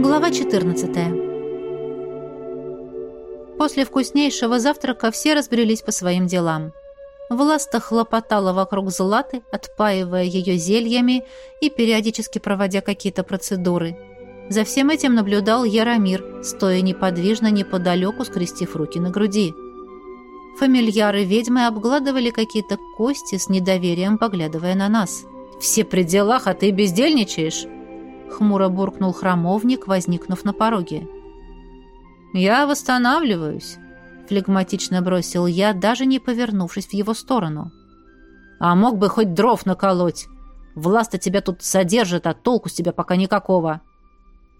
Глава 14. После вкуснейшего завтрака все разбрелись по своим делам. Власта хлопотала вокруг Златы, отпаивая ее зельями и периодически проводя какие-то процедуры. За всем этим наблюдал Яромир, стоя неподвижно неподалеку, скрестив руки на груди. Фамильяры ведьмы обгладывали какие-то кости с недоверием, поглядывая на нас. «Все при делах, а ты бездельничаешь!» Хмуро буркнул храмовник, возникнув на пороге. «Я восстанавливаюсь», — флегматично бросил я, даже не повернувшись в его сторону. «А мог бы хоть дров наколоть. Власта тебя тут содержит, а толку с тебя пока никакого.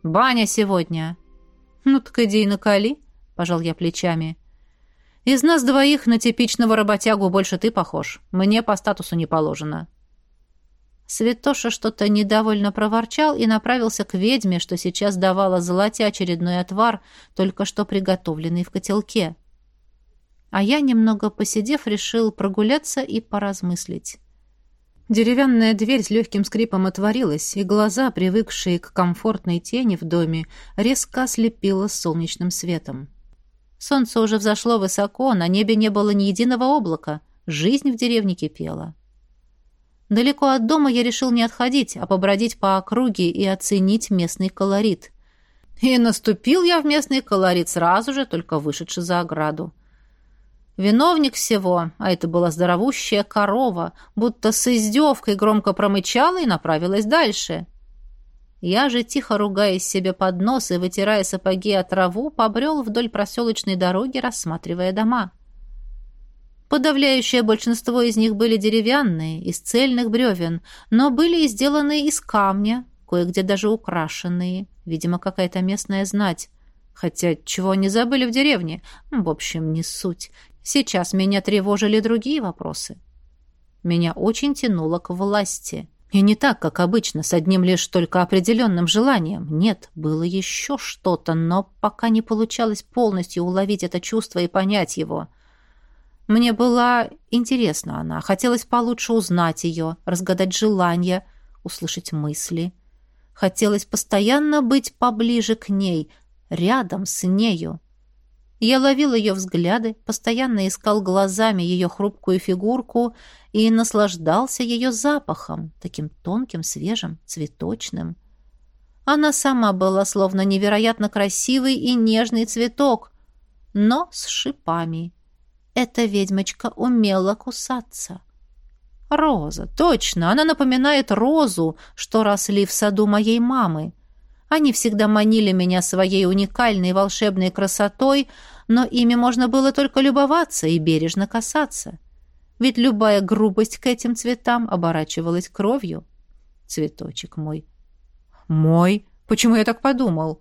Баня сегодня». «Ну так иди и наколи», — пожал я плечами. «Из нас двоих на типичного работягу больше ты похож. Мне по статусу не положено». Святоша что-то недовольно проворчал и направился к ведьме, что сейчас давала золоте очередной отвар, только что приготовленный в котелке. А я, немного посидев, решил прогуляться и поразмыслить. Деревянная дверь с легким скрипом отворилась, и глаза, привыкшие к комфортной тени в доме, резко ослепило солнечным светом. Солнце уже взошло высоко, на небе не было ни единого облака, жизнь в деревне кипела. Далеко от дома я решил не отходить, а побродить по округе и оценить местный колорит. И наступил я в местный колорит сразу же, только вышедший за ограду. Виновник всего, а это была здоровущая корова, будто с издевкой громко промычала и направилась дальше. Я же, тихо ругаясь себе под нос и вытирая сапоги от траву, побрел вдоль проселочной дороги, рассматривая дома. Подавляющее большинство из них были деревянные, из цельных бревен, но были и сделаны из камня, кое-где даже украшенные. Видимо, какая-то местная знать. Хотя чего они забыли в деревне? В общем, не суть. Сейчас меня тревожили другие вопросы. Меня очень тянуло к власти. И не так, как обычно, с одним лишь только определенным желанием. Нет, было еще что-то, но пока не получалось полностью уловить это чувство и понять его — мне была интересна она, хотелось получше узнать ее, разгадать желания, услышать мысли. Хотелось постоянно быть поближе к ней, рядом с нею. Я ловил ее взгляды, постоянно искал глазами ее хрупкую фигурку и наслаждался ее запахом, таким тонким, свежим, цветочным. Она сама была словно невероятно красивый и нежный цветок, но с шипами. Эта ведьмочка умела кусаться. Роза, точно, она напоминает розу, что росли в саду моей мамы. Они всегда манили меня своей уникальной волшебной красотой, но ими можно было только любоваться и бережно касаться. Ведь любая грубость к этим цветам оборачивалась кровью. Цветочек мой. Мой? Почему я так подумал?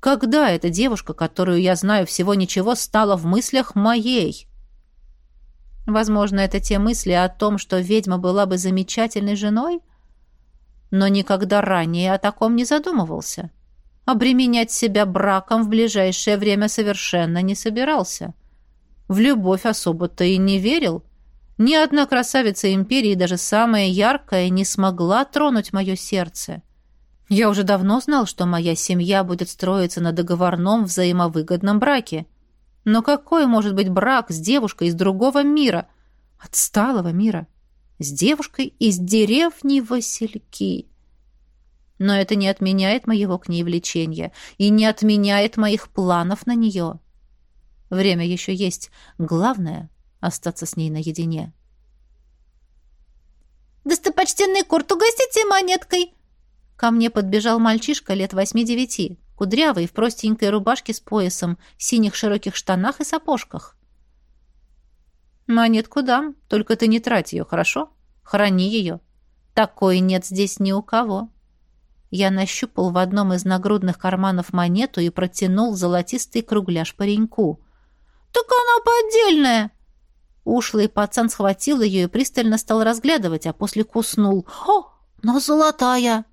Когда эта девушка, которую я знаю всего ничего, стала в мыслях моей? Возможно, это те мысли о том, что ведьма была бы замечательной женой? Но никогда ранее о таком не задумывался. Обременять себя браком в ближайшее время совершенно не собирался. В любовь особо-то и не верил. Ни одна красавица империи, даже самая яркая, не смогла тронуть мое сердце. Я уже давно знал, что моя семья будет строиться на договорном взаимовыгодном браке. Но какой может быть брак с девушкой из другого мира? Отсталого мира. С девушкой из деревни Васильки. Но это не отменяет моего к ней влечения и не отменяет моих планов на нее. Время еще есть. Главное — остаться с ней наедине. «Достопочтенный Курт, угостите монеткой!» Ко мне подбежал мальчишка лет восьми-девяти, кудрявый, в простенькой рубашке с поясом, синих широких штанах и сапожках. «Монетку дам, только ты не трать ее, хорошо? Храни ее. Такой нет здесь ни у кого». Я нащупал в одном из нагрудных карманов монету и протянул золотистый кругляш пареньку. «Так она поддельная!» Ушлый пацан схватил ее и пристально стал разглядывать, а после куснул. «О, но золотая!»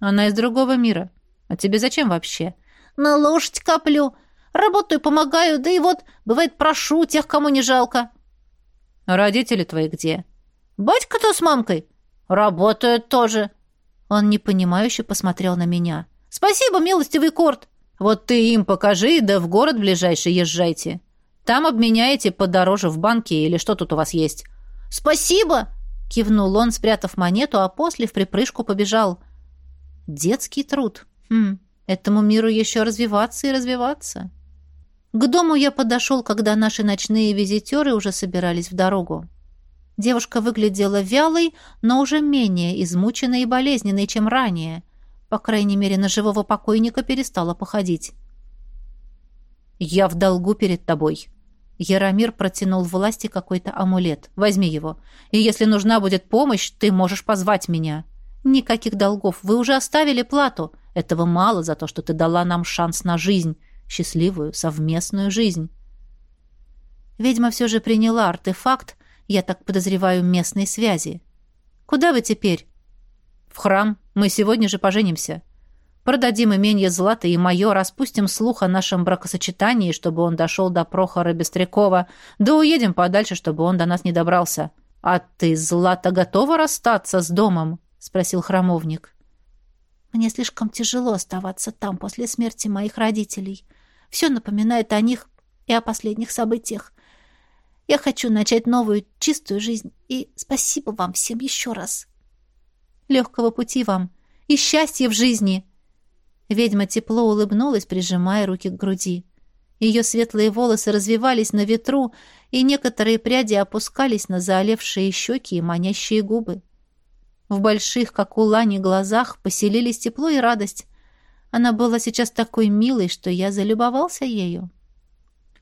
Она из другого мира. А тебе зачем вообще? На лошадь коплю. Работаю, помогаю, да и вот, бывает, прошу тех, кому не жалко. А родители твои где? Батька-то с мамкой. Работают тоже. Он непонимающе посмотрел на меня. Спасибо, милостивый Корт!» «Вот ты им покажи, да в город ближайший езжайте. Там обменяете подороже в банке или что тут у вас есть». «Спасибо!» — кивнул он, спрятав монету, а после в припрыжку побежал. «Детский труд. Хм, этому миру еще развиваться и развиваться». К дому я подошел, когда наши ночные визитеры уже собирались в дорогу. Девушка выглядела вялой, но уже менее измученной и болезненной, чем ранее. По крайней мере, на живого покойника перестала походить. «Я в долгу перед тобой». Яромир протянул власти какой-то амулет. «Возьми его. И если нужна будет помощь, ты можешь позвать меня». «Никаких долгов. Вы уже оставили плату. Этого мало за то, что ты дала нам шанс на жизнь. Счастливую, совместную жизнь». Ведьма все же приняла артефакт, я так подозреваю, местной связи. «Куда вы теперь?» «В храм. Мы сегодня же поженимся. Продадим имение Злата и мое, распустим слух о нашем бракосочетании, чтобы он дошел до Прохора Бестрякова, да уедем подальше, чтобы он до нас не добрался. А ты, Злата, готова расстаться с домом?» — спросил храмовник. «Мне слишком тяжело оставаться там после смерти моих родителей. Все напоминает о них и о последних событиях. Я хочу начать новую, чистую жизнь. И спасибо вам всем еще раз. Легкого пути вам и счастья в жизни!» Ведьма тепло улыбнулась, прижимая руки к груди. Ее светлые волосы развивались на ветру, и некоторые пряди опускались на заолевшие щеки и манящие губы. В больших, как у Лани, глазах поселились тепло и радость. Она была сейчас такой милой, что я залюбовался ею.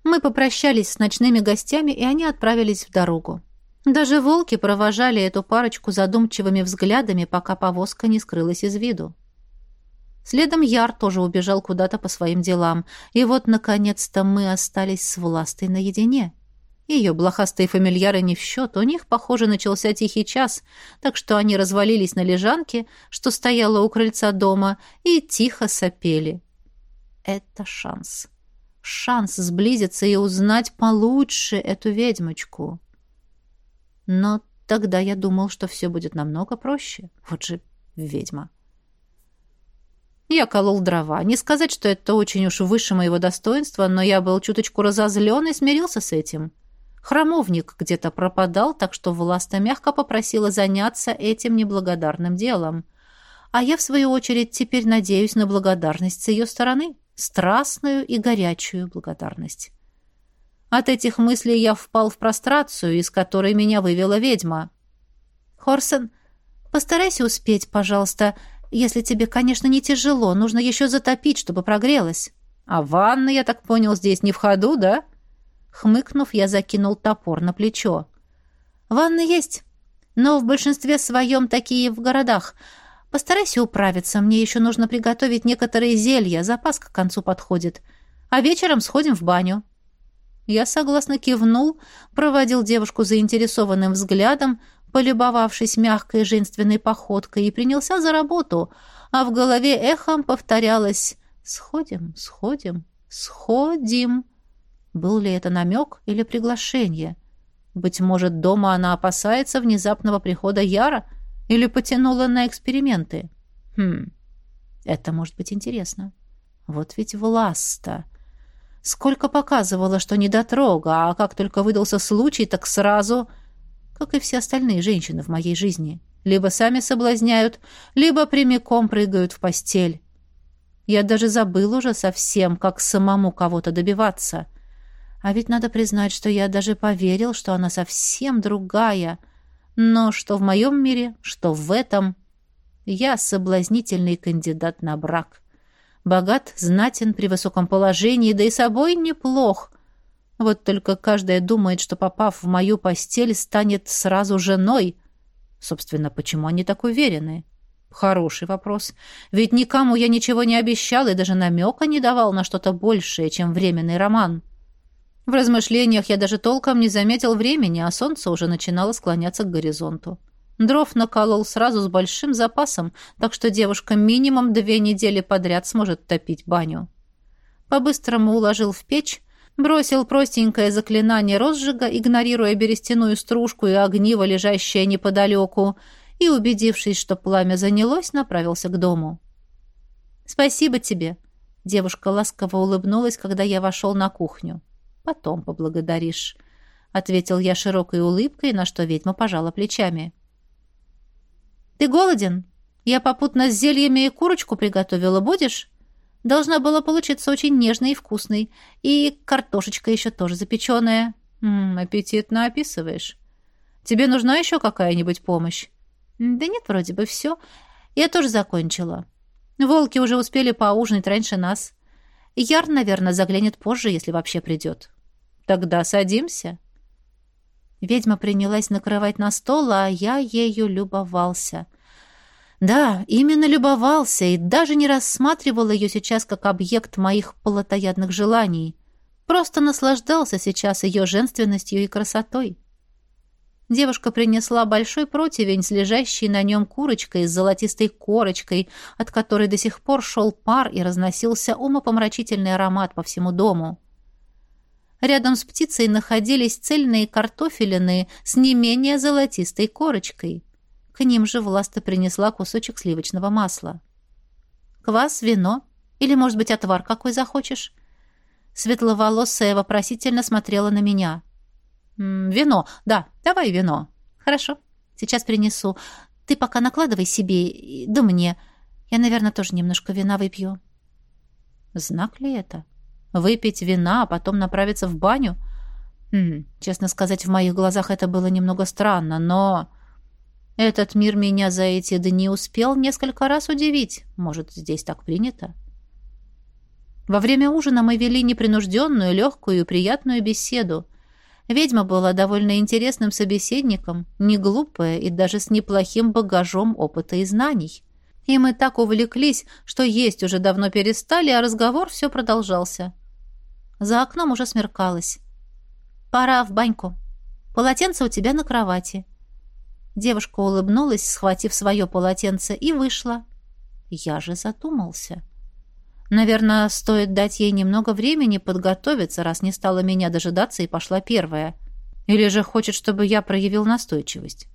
Мы попрощались с ночными гостями, и они отправились в дорогу. Даже волки провожали эту парочку задумчивыми взглядами, пока повозка не скрылась из виду. Следом Яр тоже убежал куда-то по своим делам, и вот, наконец-то, мы остались с Властой наедине. Ее блохастые фамильяры не в счет, у них, похоже, начался тихий час, так что они развалились на лежанке, что стояла у крыльца дома, и тихо сопели. Это шанс шанс сблизиться и узнать получше эту ведьмочку. Но тогда я думал, что все будет намного проще. Вот же ведьма. Я колол дрова. Не сказать, что это очень уж выше моего достоинства, но я был чуточку разозлен и смирился с этим. Храмовник где-то пропадал, так что Власта мягко попросила заняться этим неблагодарным делом. А я, в свою очередь, теперь надеюсь на благодарность с ее стороны страстную и горячую благодарность. От этих мыслей я впал в прострацию, из которой меня вывела ведьма. «Хорсон, постарайся успеть, пожалуйста. Если тебе, конечно, не тяжело, нужно еще затопить, чтобы прогрелась». «А ванна, я так понял, здесь не в ходу, да?» Хмыкнув, я закинул топор на плечо. «Ванны есть, но в большинстве своем такие в городах. Постарайся управиться, мне еще нужно приготовить некоторые зелья, запас к концу подходит. А вечером сходим в баню». Я согласно кивнул, проводил девушку заинтересованным взглядом, полюбовавшись мягкой женственной походкой, и принялся за работу, а в голове эхом повторялось «Сходим, сходим, сходим». Был ли это намек или приглашение? Быть может, дома она опасается внезапного прихода Яра — или потянула на эксперименты? Хм, это может быть интересно. Вот ведь власта. Сколько показывала, что не дотрога, а как только выдался случай, так сразу, как и все остальные женщины в моей жизни, либо сами соблазняют, либо прямиком прыгают в постель. Я даже забыл уже совсем, как самому кого-то добиваться. А ведь надо признать, что я даже поверил, что она совсем другая, но что в моем мире, что в этом, я соблазнительный кандидат на брак. Богат, знатен, при высоком положении, да и собой неплох. Вот только каждая думает, что, попав в мою постель, станет сразу женой. Собственно, почему они так уверены? Хороший вопрос. Ведь никому я ничего не обещал и даже намека не давал на что-то большее, чем временный роман. В размышлениях я даже толком не заметил времени, а солнце уже начинало склоняться к горизонту. Дров наколол сразу с большим запасом, так что девушка минимум две недели подряд сможет топить баню. По-быстрому уложил в печь, бросил простенькое заклинание розжига, игнорируя берестяную стружку и огниво, лежащее неподалеку, и, убедившись, что пламя занялось, направился к дому. «Спасибо тебе!» Девушка ласково улыбнулась, когда я вошел на кухню. «Потом поблагодаришь», — ответил я широкой улыбкой, на что ведьма пожала плечами. «Ты голоден? Я попутно с зельями и курочку приготовила. Будешь?» Должна была получиться очень нежной и вкусной. И картошечка еще тоже запеченная. М аппетитно описываешь. Тебе нужна еще какая-нибудь помощь? Да нет, вроде бы все. Я тоже закончила. Волки уже успели поужинать раньше нас. Яр, наверное, заглянет позже, если вообще придет. Тогда садимся. Ведьма принялась накрывать на стол, а я ею любовался — да, именно любовался и даже не рассматривал ее сейчас как объект моих плотоядных желаний. Просто наслаждался сейчас ее женственностью и красотой. Девушка принесла большой противень с лежащей на нем курочкой с золотистой корочкой, от которой до сих пор шел пар и разносился умопомрачительный аромат по всему дому. Рядом с птицей находились цельные картофелины с не менее золотистой корочкой. К ним же Власта принесла кусочек сливочного масла. «Квас, вино? Или, может быть, отвар какой захочешь?» Светловолосая вопросительно смотрела на меня. «М -м, «Вино, да, давай вино». «Хорошо, сейчас принесу. Ты пока накладывай себе, да мне. Я, наверное, тоже немножко вина выпью». Знак ли это? Выпить вина, а потом направиться в баню? М -м, честно сказать, в моих глазах это было немного странно, но... Этот мир меня за эти дни успел несколько раз удивить. Может, здесь так принято? Во время ужина мы вели непринужденную, легкую и приятную беседу. Ведьма была довольно интересным собеседником, не глупая и даже с неплохим багажом опыта и знаний. И мы так увлеклись, что есть уже давно перестали, а разговор все продолжался. За окном уже смеркалось. «Пора в баньку. Полотенце у тебя на кровати. Девушка улыбнулась, схватив свое полотенце, и вышла. Я же задумался. Наверное, стоит дать ей немного времени подготовиться, раз не стала меня дожидаться и пошла первая. Или же хочет, чтобы я проявил настойчивость.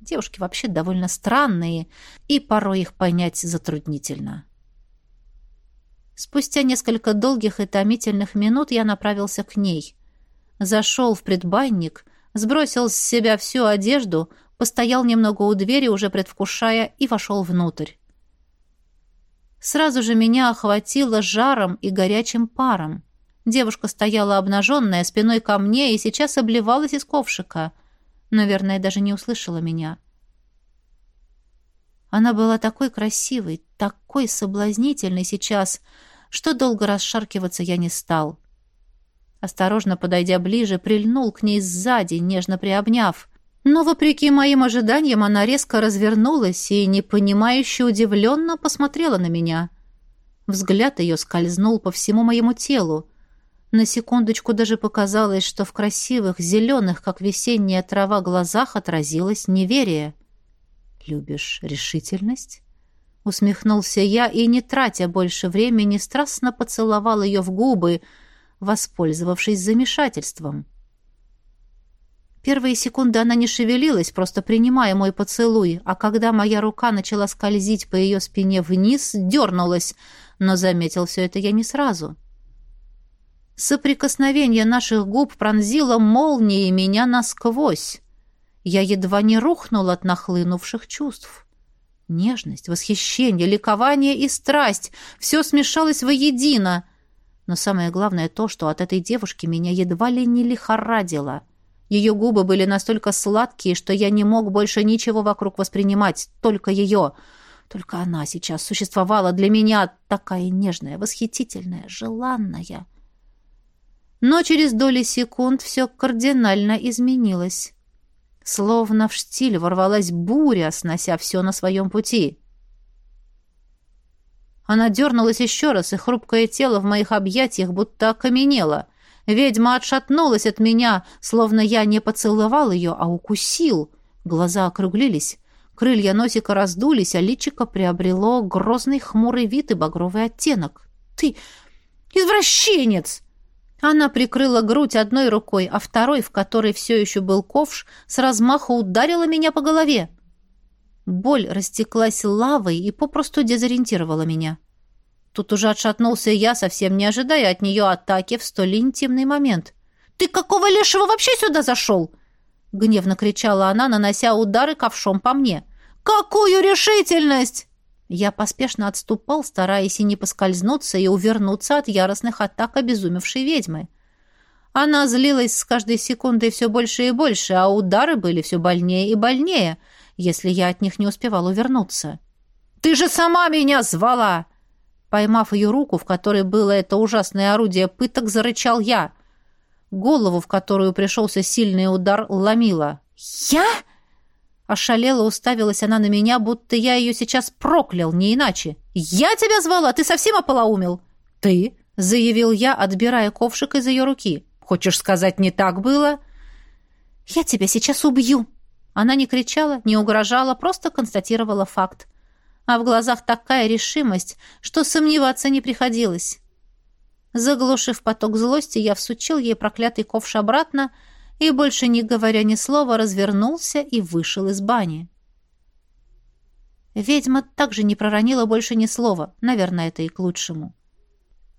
Девушки вообще довольно странные, и порой их понять затруднительно. Спустя несколько долгих и томительных минут я направился к ней. Зашел в предбанник, сбросил с себя всю одежду, постоял немного у двери, уже предвкушая, и вошел внутрь. Сразу же меня охватило жаром и горячим паром. Девушка стояла обнаженная, спиной ко мне, и сейчас обливалась из ковшика. Наверное, даже не услышала меня. Она была такой красивой, такой соблазнительной сейчас, что долго расшаркиваться я не стал. Осторожно подойдя ближе, прильнул к ней сзади, нежно приобняв. Но, вопреки моим ожиданиям, она резко развернулась и, непонимающе удивленно, посмотрела на меня. Взгляд ее скользнул по всему моему телу. На секундочку даже показалось, что в красивых, зеленых, как весенняя трава, глазах отразилось неверие. «Любишь решительность?» Усмехнулся я и, не тратя больше времени, страстно поцеловал ее в губы, воспользовавшись замешательством. Первые секунды она не шевелилась, просто принимая мой поцелуй, а когда моя рука начала скользить по ее спине вниз, дернулась, но заметил все это я не сразу. Соприкосновение наших губ пронзило молнией меня насквозь. Я едва не рухнул от нахлынувших чувств. Нежность, восхищение, ликование и страсть — все смешалось воедино. Но самое главное то, что от этой девушки меня едва ли не лихорадило — ее губы были настолько сладкие, что я не мог больше ничего вокруг воспринимать, только ее. Только она сейчас существовала для меня такая нежная, восхитительная, желанная. Но через доли секунд все кардинально изменилось. Словно в штиль ворвалась буря, снося все на своем пути. Она дернулась еще раз, и хрупкое тело в моих объятиях будто окаменело. Ведьма отшатнулась от меня, словно я не поцеловал ее, а укусил. Глаза округлились, крылья носика раздулись, а личико приобрело грозный хмурый вид и багровый оттенок. «Ты извращенец!» Она прикрыла грудь одной рукой, а второй, в которой все еще был ковш, с размаху ударила меня по голове. Боль растеклась лавой и попросту дезориентировала меня. Тут уже отшатнулся я, совсем не ожидая от нее атаки в столь интимный момент. «Ты какого лешего вообще сюда зашел?» Гневно кричала она, нанося удары ковшом по мне. «Какую решительность!» Я поспешно отступал, стараясь и не поскользнуться, и увернуться от яростных атак обезумевшей ведьмы. Она злилась с каждой секундой все больше и больше, а удары были все больнее и больнее, если я от них не успевал увернуться. «Ты же сама меня звала!» Поймав ее руку, в которой было это ужасное орудие пыток, зарычал я. Голову, в которую пришелся сильный удар, ломила. «Я?» Ошалела, уставилась она на меня, будто я ее сейчас проклял, не иначе. «Я тебя звала? Ты совсем ополоумел?» «Ты?» — заявил я, отбирая ковшик из ее руки. «Хочешь сказать, не так было?» «Я тебя сейчас убью!» Она не кричала, не угрожала, просто констатировала факт а в глазах такая решимость, что сомневаться не приходилось. Заглушив поток злости, я всучил ей проклятый ковш обратно и, больше не говоря ни слова, развернулся и вышел из бани. Ведьма также не проронила больше ни слова, наверное, это и к лучшему.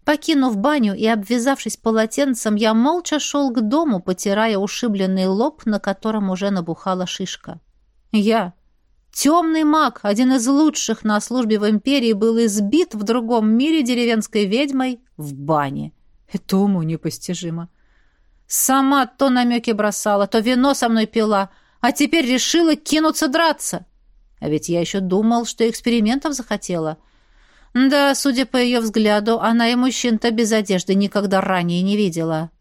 Покинув баню и обвязавшись полотенцем, я молча шел к дому, потирая ушибленный лоб, на котором уже набухала шишка. Я, Темный маг, один из лучших на службе в империи, был избит в другом мире деревенской ведьмой в бане. Это уму непостижимо. Сама то намеки бросала, то вино со мной пила, а теперь решила кинуться драться. А ведь я еще думал, что экспериментов захотела. Да, судя по ее взгляду, она и мужчин-то без одежды никогда ранее не видела.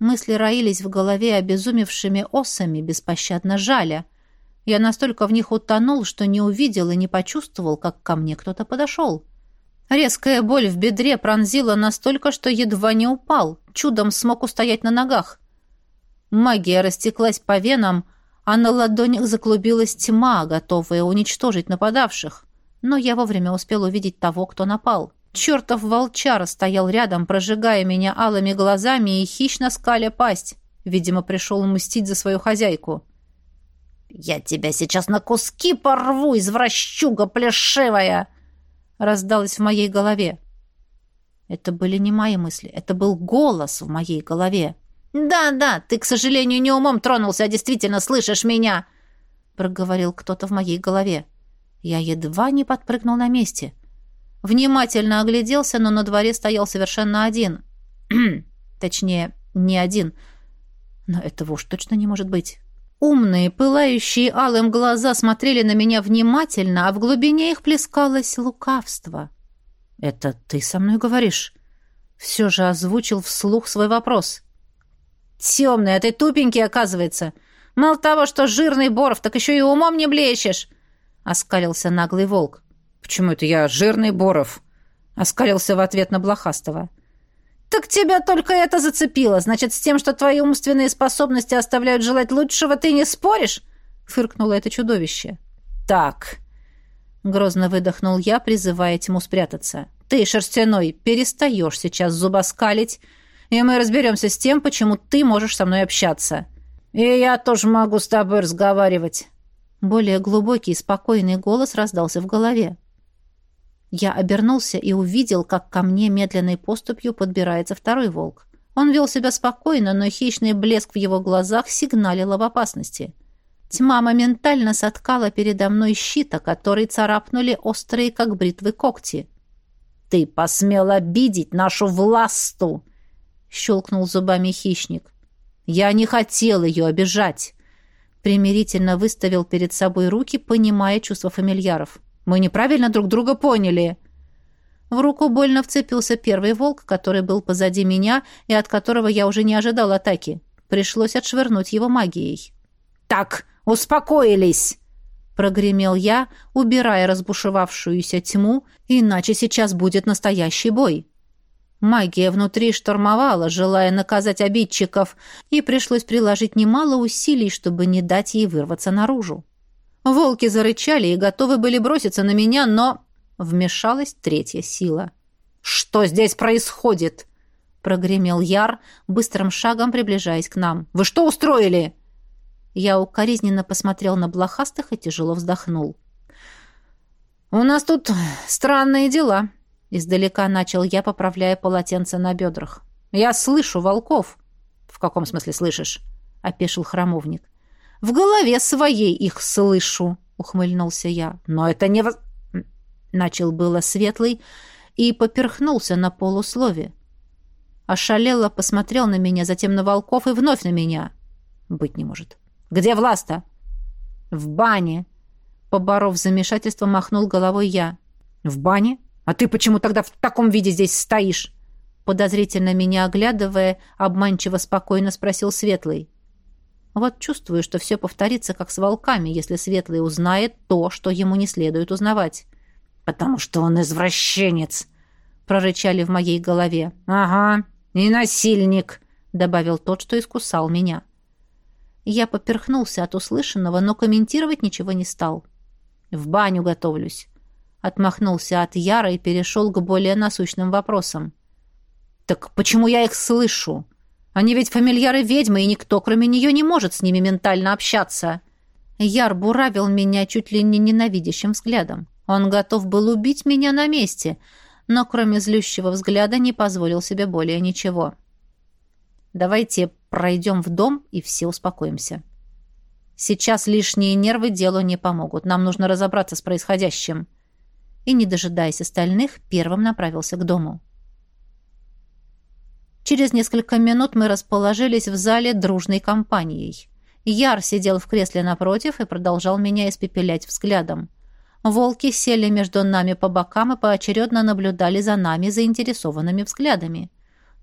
Мысли роились в голове обезумевшими осами, беспощадно жаля — я настолько в них утонул, что не увидел и не почувствовал, как ко мне кто-то подошел. Резкая боль в бедре пронзила настолько, что едва не упал, чудом смог устоять на ногах. Магия растеклась по венам, а на ладонях заклубилась тьма, готовая уничтожить нападавших. Но я вовремя успел увидеть того, кто напал. Чертов волчар стоял рядом, прожигая меня алыми глазами и хищно скаля пасть. Видимо, пришел мстить за свою хозяйку. «Я тебя сейчас на куски порву, извращуга плешивая!» Раздалось в моей голове. Это были не мои мысли, это был голос в моей голове. «Да-да, ты, к сожалению, не умом тронулся, а действительно слышишь меня!» проговорил кто-то в моей голове. Я едва не подпрыгнул на месте. Внимательно огляделся, но на дворе стоял совершенно один. Точнее, не один. Но этого уж точно не может быть. Умные, пылающие алым глаза смотрели на меня внимательно, а в глубине их плескалось лукавство. «Это ты со мной говоришь?» Все же озвучил вслух свой вопрос. «Темный, а ты тупенький, оказывается. Мало того, что жирный Боров, так еще и умом не блещешь!» Оскалился наглый волк. «Почему это я жирный Боров?» Оскалился в ответ на Блохастова. «Так тебя только это зацепило. Значит, с тем, что твои умственные способности оставляют желать лучшего, ты не споришь?» — фыркнуло это чудовище. «Так», — грозно выдохнул я, призывая тьму спрятаться. «Ты, шерстяной, перестаешь сейчас зубоскалить, и мы разберемся с тем, почему ты можешь со мной общаться. И я тоже могу с тобой разговаривать». Более глубокий и спокойный голос раздался в голове. Я обернулся и увидел, как ко мне медленной поступью подбирается второй волк. Он вел себя спокойно, но хищный блеск в его глазах сигналил об опасности. Тьма моментально соткала передо мной щита, который царапнули острые, как бритвы, когти. «Ты посмел обидеть нашу власту!» — щелкнул зубами хищник. «Я не хотел ее обижать!» Примирительно выставил перед собой руки, понимая чувства фамильяров. Мы неправильно друг друга поняли». В руку больно вцепился первый волк, который был позади меня и от которого я уже не ожидал атаки. Пришлось отшвырнуть его магией. «Так, успокоились!» Прогремел я, убирая разбушевавшуюся тьму, иначе сейчас будет настоящий бой. Магия внутри штормовала, желая наказать обидчиков, и пришлось приложить немало усилий, чтобы не дать ей вырваться наружу. Волки зарычали и готовы были броситься на меня, но вмешалась третья сила. «Что здесь происходит?» — прогремел Яр, быстрым шагом приближаясь к нам. «Вы что устроили?» Я укоризненно посмотрел на блохастых и тяжело вздохнул. «У нас тут странные дела», Издалека начал я, поправляя полотенце на бедрах. «Я слышу волков». «В каком смысле слышишь?» — опешил храмовник. «В голове своей их слышу», — ухмыльнулся я. «Но это не...» Начал было светлый и поперхнулся на полуслове. Ошалело посмотрел на меня, затем на волков и вновь на меня. «Быть не может». «Где Власта?» «В бане», — поборов замешательство, махнул головой я. «В бане? А ты почему тогда в таком виде здесь стоишь?» Подозрительно меня оглядывая, обманчиво спокойно спросил Светлый. Вот чувствую, что все повторится, как с волками, если Светлый узнает то, что ему не следует узнавать. «Потому что он извращенец!» — прорычали в моей голове. «Ага, и насильник!» — добавил тот, что искусал меня. Я поперхнулся от услышанного, но комментировать ничего не стал. «В баню готовлюсь», — отмахнулся от Яра и перешел к более насущным вопросам. «Так почему я их слышу? Они ведь фамильяры ведьмы, и никто, кроме нее, не может с ними ментально общаться». Яр буравил меня чуть ли не ненавидящим взглядом. Он готов был убить меня на месте, но кроме злющего взгляда не позволил себе более ничего. «Давайте пройдем в дом, и все успокоимся. Сейчас лишние нервы делу не помогут. Нам нужно разобраться с происходящим». И, не дожидаясь остальных, первым направился к дому. Через несколько минут мы расположились в зале дружной компанией. Яр сидел в кресле напротив и продолжал меня испепелять взглядом. Волки сели между нами по бокам и поочередно наблюдали за нами заинтересованными взглядами.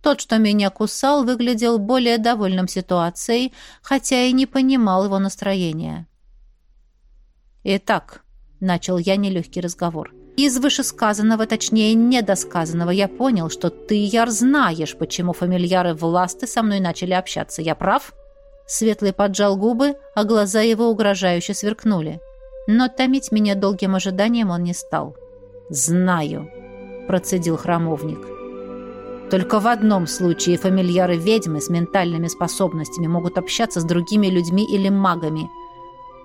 Тот, что меня кусал, выглядел более довольным ситуацией, хотя и не понимал его настроения. «Итак», — начал я нелегкий разговор, — из вышесказанного, точнее, недосказанного, я понял, что ты, Яр, знаешь, почему фамильяры власты со мной начали общаться. Я прав?» Светлый поджал губы, а глаза его угрожающе сверкнули. Но томить меня долгим ожиданием он не стал. «Знаю», — процедил храмовник. «Только в одном случае фамильяры ведьмы с ментальными способностями могут общаться с другими людьми или магами,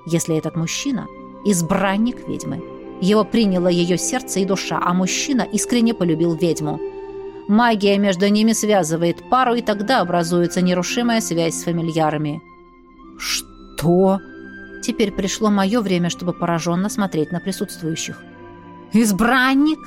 если этот мужчина — избранник ведьмы». Его приняло ее сердце и душа, а мужчина искренне полюбил ведьму. Магия между ними связывает пару, и тогда образуется нерушимая связь с фамильярами. «Что?» Теперь пришло мое время, чтобы пораженно смотреть на присутствующих. «Избранник?»